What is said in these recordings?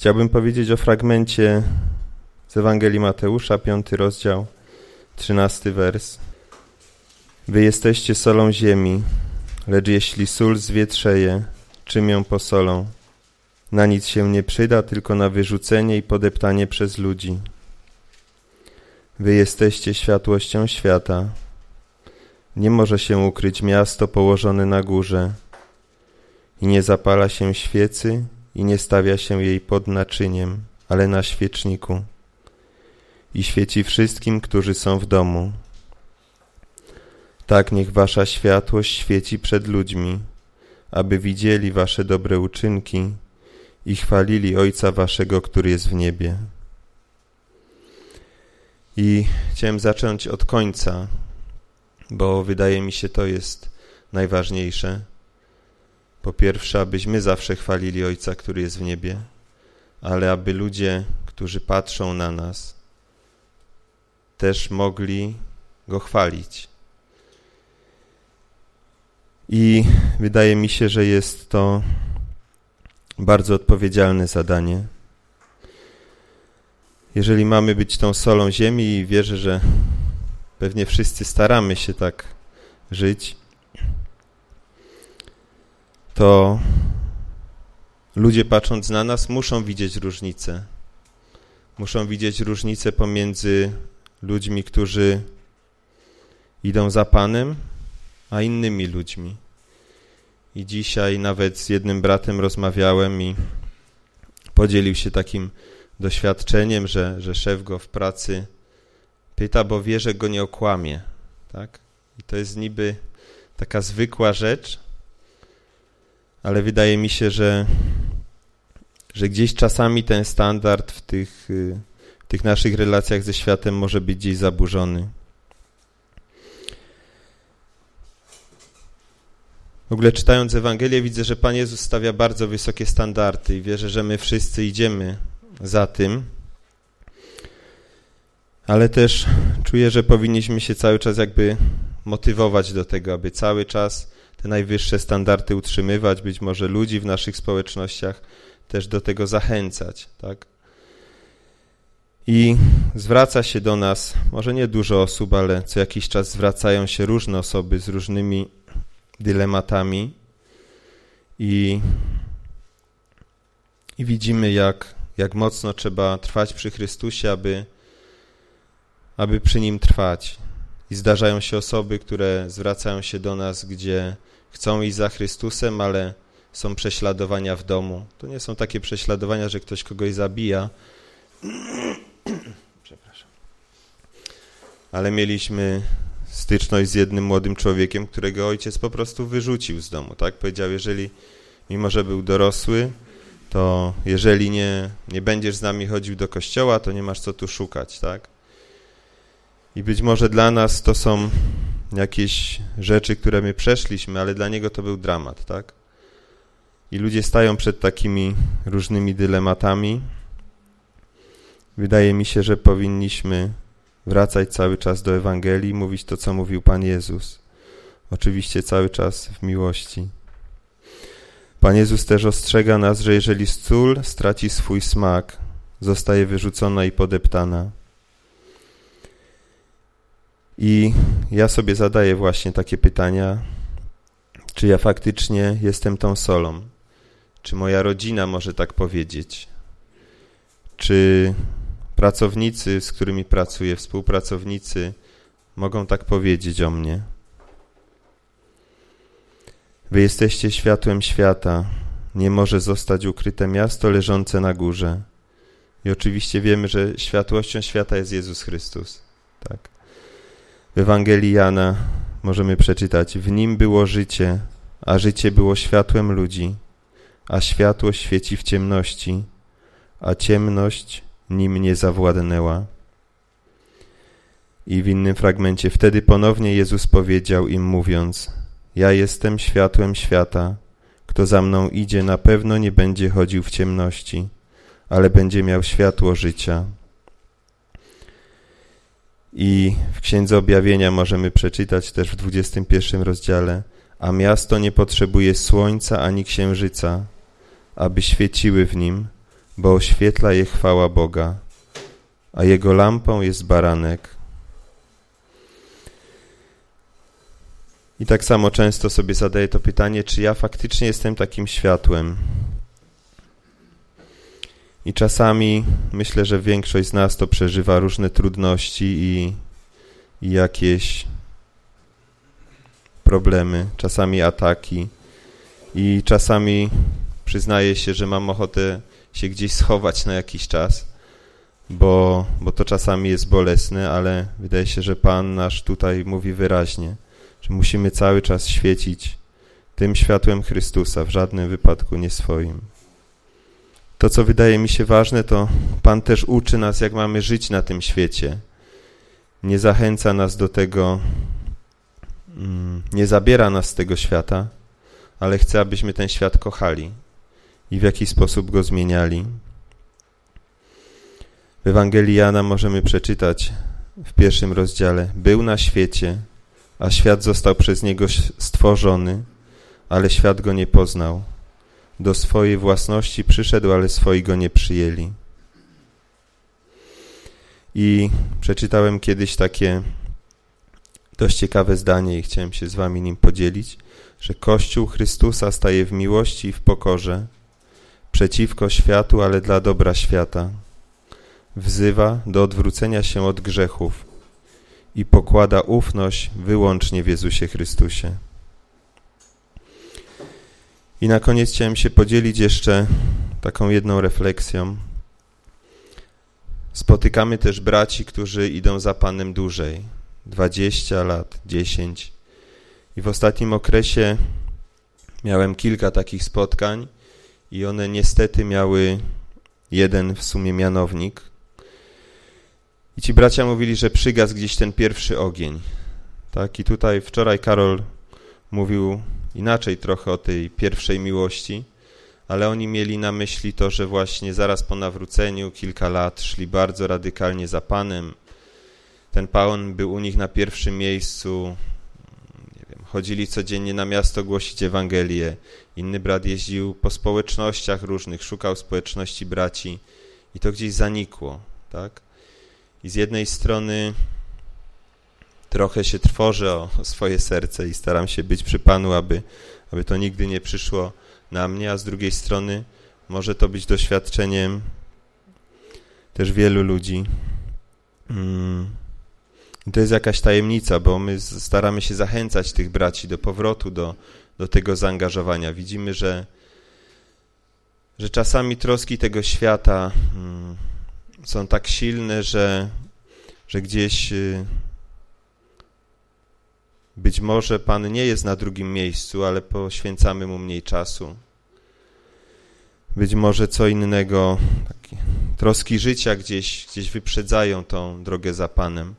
Chciałbym powiedzieć o fragmencie z Ewangelii Mateusza, piąty rozdział, trzynasty wers. Wy jesteście solą ziemi, lecz jeśli sól zwietrzeje, czym ją posolą? Na nic się nie przyda, tylko na wyrzucenie i podeptanie przez ludzi. Wy jesteście światłością świata. Nie może się ukryć miasto położone na górze i nie zapala się świecy i nie stawia się jej pod naczyniem, ale na świeczniku i świeci wszystkim, którzy są w domu. Tak niech wasza światłość świeci przed ludźmi, aby widzieli wasze dobre uczynki i chwalili Ojca waszego, który jest w niebie. I chciałem zacząć od końca, bo wydaje mi się to jest najważniejsze. Po pierwsze, abyśmy zawsze chwalili Ojca, który jest w niebie, ale aby ludzie, którzy patrzą na nas, też mogli Go chwalić. I wydaje mi się, że jest to bardzo odpowiedzialne zadanie. Jeżeli mamy być tą solą ziemi i wierzę, że pewnie wszyscy staramy się tak żyć, to ludzie patrząc na nas muszą widzieć różnicę. Muszą widzieć różnicę pomiędzy ludźmi, którzy idą za Panem, a innymi ludźmi. I dzisiaj nawet z jednym bratem rozmawiałem i podzielił się takim doświadczeniem, że, że szef go w pracy pyta, bo wie, że go nie okłamie. Tak? I to jest niby taka zwykła rzecz, ale wydaje mi się, że, że gdzieś czasami ten standard w tych, w tych naszych relacjach ze światem może być gdzieś zaburzony. W ogóle czytając Ewangelię widzę, że Pan Jezus stawia bardzo wysokie standardy i wierzę, że my wszyscy idziemy za tym. Ale też czuję, że powinniśmy się cały czas jakby motywować do tego, aby cały czas te najwyższe standardy utrzymywać, być może ludzi w naszych społecznościach też do tego zachęcać, tak? I zwraca się do nas, może nie dużo osób, ale co jakiś czas zwracają się różne osoby z różnymi dylematami i, i widzimy, jak, jak mocno trzeba trwać przy Chrystusie, aby, aby przy Nim trwać. I zdarzają się osoby, które zwracają się do nas, gdzie chcą iść za Chrystusem, ale są prześladowania w domu. To nie są takie prześladowania, że ktoś kogoś zabija. Przepraszam. Ale mieliśmy styczność z jednym młodym człowiekiem, którego ojciec po prostu wyrzucił z domu, tak? Powiedział, jeżeli, mimo że był dorosły, to jeżeli nie, nie będziesz z nami chodził do kościoła, to nie masz co tu szukać, tak? I być może dla nas to są jakieś rzeczy, które my przeszliśmy, ale dla niego to był dramat, tak? I ludzie stają przed takimi różnymi dylematami. Wydaje mi się, że powinniśmy wracać cały czas do Ewangelii, mówić to, co mówił Pan Jezus. Oczywiście cały czas w miłości. Pan Jezus też ostrzega nas, że jeżeli sól straci swój smak, zostaje wyrzucona i podeptana. I ja sobie zadaję właśnie takie pytania, czy ja faktycznie jestem tą solą? Czy moja rodzina może tak powiedzieć? Czy pracownicy, z którymi pracuję, współpracownicy mogą tak powiedzieć o mnie? Wy jesteście światłem świata. Nie może zostać ukryte miasto leżące na górze. I oczywiście wiemy, że światłością świata jest Jezus Chrystus. Tak. W Ewangelii Jana możemy przeczytać: W nim było życie, a życie było światłem ludzi, a światło świeci w ciemności, a ciemność nim nie zawładnęła. I w innym fragmencie wtedy ponownie Jezus powiedział im mówiąc: Ja jestem światłem świata. Kto za mną idzie, na pewno nie będzie chodził w ciemności, ale będzie miał światło życia. I w Księdze Objawienia możemy przeczytać też w 21 rozdziale, a miasto nie potrzebuje słońca ani księżyca, aby świeciły w nim, bo oświetla je chwała Boga, a jego lampą jest baranek. I tak samo często sobie zadaję to pytanie, czy ja faktycznie jestem takim światłem. I czasami myślę, że większość z nas to przeżywa różne trudności i, i jakieś problemy, czasami ataki. I czasami przyznaję się, że mam ochotę się gdzieś schować na jakiś czas, bo, bo to czasami jest bolesne, ale wydaje się, że Pan nasz tutaj mówi wyraźnie, że musimy cały czas świecić tym światłem Chrystusa, w żadnym wypadku nie swoim. To, co wydaje mi się ważne, to Pan też uczy nas, jak mamy żyć na tym świecie. Nie zachęca nas do tego, mm, nie zabiera nas z tego świata, ale chce, abyśmy ten świat kochali i w jaki sposób go zmieniali. W Ewangelii Jana możemy przeczytać w pierwszym rozdziale: Był na świecie, a świat został przez niego stworzony, ale świat go nie poznał. Do swojej własności przyszedł, ale swoi go nie przyjęli. I przeczytałem kiedyś takie dość ciekawe zdanie i chciałem się z wami nim podzielić, że Kościół Chrystusa staje w miłości i w pokorze przeciwko światu, ale dla dobra świata. Wzywa do odwrócenia się od grzechów i pokłada ufność wyłącznie w Jezusie Chrystusie. I na koniec chciałem się podzielić jeszcze taką jedną refleksją. Spotykamy też braci, którzy idą za Panem dłużej, 20 lat, 10. I w ostatnim okresie miałem kilka takich spotkań i one niestety miały jeden w sumie mianownik. I ci bracia mówili, że przygasł gdzieś ten pierwszy ogień. Tak? I tutaj wczoraj Karol mówił inaczej trochę o tej pierwszej miłości, ale oni mieli na myśli to, że właśnie zaraz po nawróceniu, kilka lat, szli bardzo radykalnie za Panem. Ten Pan był u nich na pierwszym miejscu, nie wiem, chodzili codziennie na miasto głosić Ewangelię. Inny brat jeździł po społecznościach różnych, szukał społeczności braci i to gdzieś zanikło, tak? I z jednej strony trochę się trwożę o, swoje serce i staram się być przy Panu, aby, aby to nigdy nie przyszło na mnie, a z drugiej strony może to być doświadczeniem też wielu ludzi. Mm. I to jest jakaś tajemnica, bo my staramy się zachęcać tych braci do powrotu, do, do tego zaangażowania. Widzimy, że, że czasami troski tego świata mm, są tak silne, że, że gdzieś y, być może Pan nie jest na drugim miejscu, ale poświęcamy Mu mniej czasu. Być może co innego, troski życia gdzieś, gdzieś wyprzedzają tą drogę za Panem.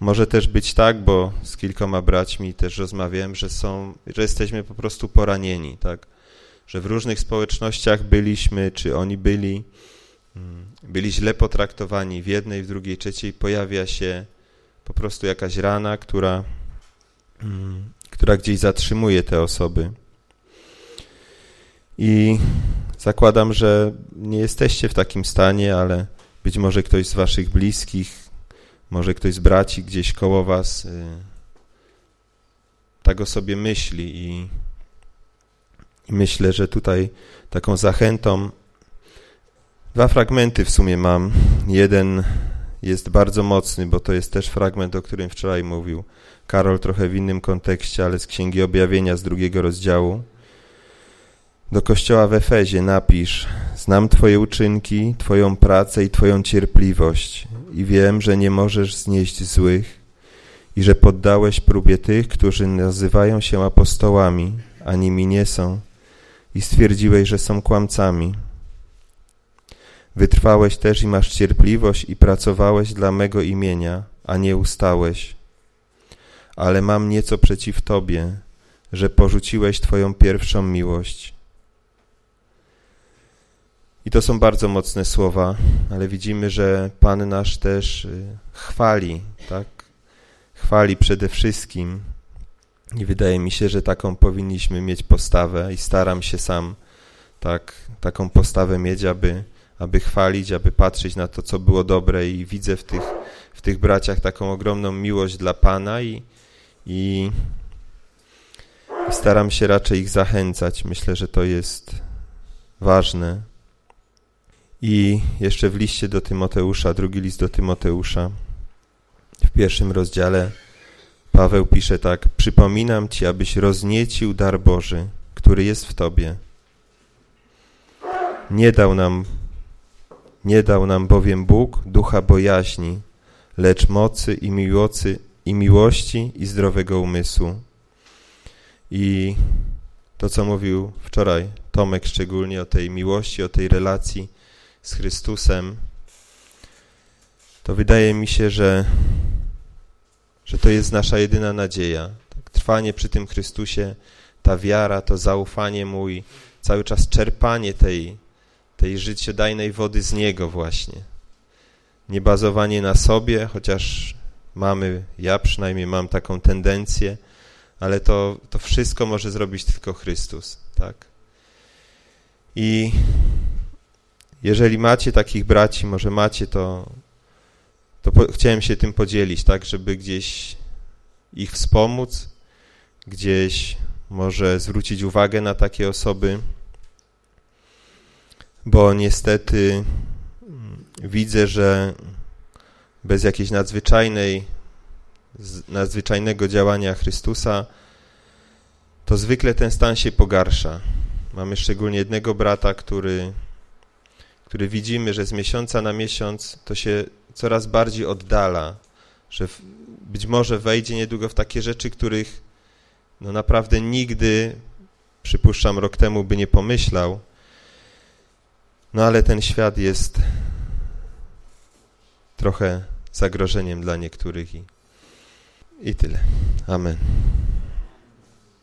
Może też być tak, bo z kilkoma braćmi też rozmawiałem, że są, że jesteśmy po prostu poranieni, tak? Że w różnych społecznościach byliśmy, czy oni byli, mm, byli źle potraktowani w jednej, w drugiej, trzeciej, pojawia się po prostu jakaś rana, która która gdzieś zatrzymuje te osoby. I zakładam, że nie jesteście w takim stanie, ale być może ktoś z waszych bliskich, może ktoś z braci gdzieś koło was y, tak o sobie myśli i, i myślę, że tutaj taką zachętą dwa fragmenty w sumie mam. Jeden jest bardzo mocny, bo to jest też fragment, o którym wczoraj mówił Karol trochę w innym kontekście, ale z Księgi Objawienia z drugiego rozdziału. Do kościoła w Efezie napisz: Znam Twoje uczynki, Twoją pracę i Twoją cierpliwość, i wiem, że nie możesz znieść złych, i że poddałeś próbie tych, którzy nazywają się apostołami, a nimi nie są, i stwierdziłeś, że są kłamcami. Wytrwałeś też i masz cierpliwość i pracowałeś dla mego imienia, a nie ustałeś ale mam nieco przeciw Tobie, że porzuciłeś Twoją pierwszą miłość. I to są bardzo mocne słowa, ale widzimy, że Pan nasz też y, chwali, tak? Chwali przede wszystkim. I wydaje mi się, że taką powinniśmy mieć postawę i staram się sam tak, taką postawę mieć, aby, aby chwalić, aby patrzeć na to, co było dobre i widzę w tych, w tych braciach taką ogromną miłość dla Pana i, i staram się raczej ich zachęcać. Myślę, że to jest ważne. I jeszcze w liście do Tymoteusza, drugi list do Tymoteusza, w pierwszym rozdziale Paweł pisze tak: Przypominam ci, abyś rozniecił dar Boży, który jest w tobie. Nie dał nam, nie dał nam bowiem Bóg ducha bojaźni, lecz mocy i miłocy i miłości i zdrowego umysłu. I to, co mówił wczoraj Tomek, szczególnie o tej miłości, o tej relacji z Chrystusem, to wydaje mi się, że, że to jest nasza jedyna nadzieja. Tak, trwanie przy tym Chrystusie, ta wiara, to zaufanie Mu i cały czas czerpanie tej, tej życiodajnej wody z Niego właśnie. Nie bazowanie na sobie, chociaż mamy, ja przynajmniej mam taką tendencję, ale to, to wszystko może zrobić tylko Chrystus, tak? I jeżeli macie takich braci, może macie, to, to po, chciałem się tym podzielić, tak, żeby gdzieś ich wspomóc, gdzieś może zwrócić uwagę na takie osoby, bo niestety mm, widzę, że bez jakiejś nadzwyczajnej, nadzwyczajnego działania Chrystusa, to zwykle ten stan się pogarsza. Mamy szczególnie jednego brata, który, który widzimy, że z miesiąca na miesiąc to się coraz bardziej oddala, że być może wejdzie niedługo w takie rzeczy, których no naprawdę nigdy, przypuszczam, rok temu by nie pomyślał. No ale ten świat jest trochę zagrożeniem dla niektórych i, i tyle. Amen.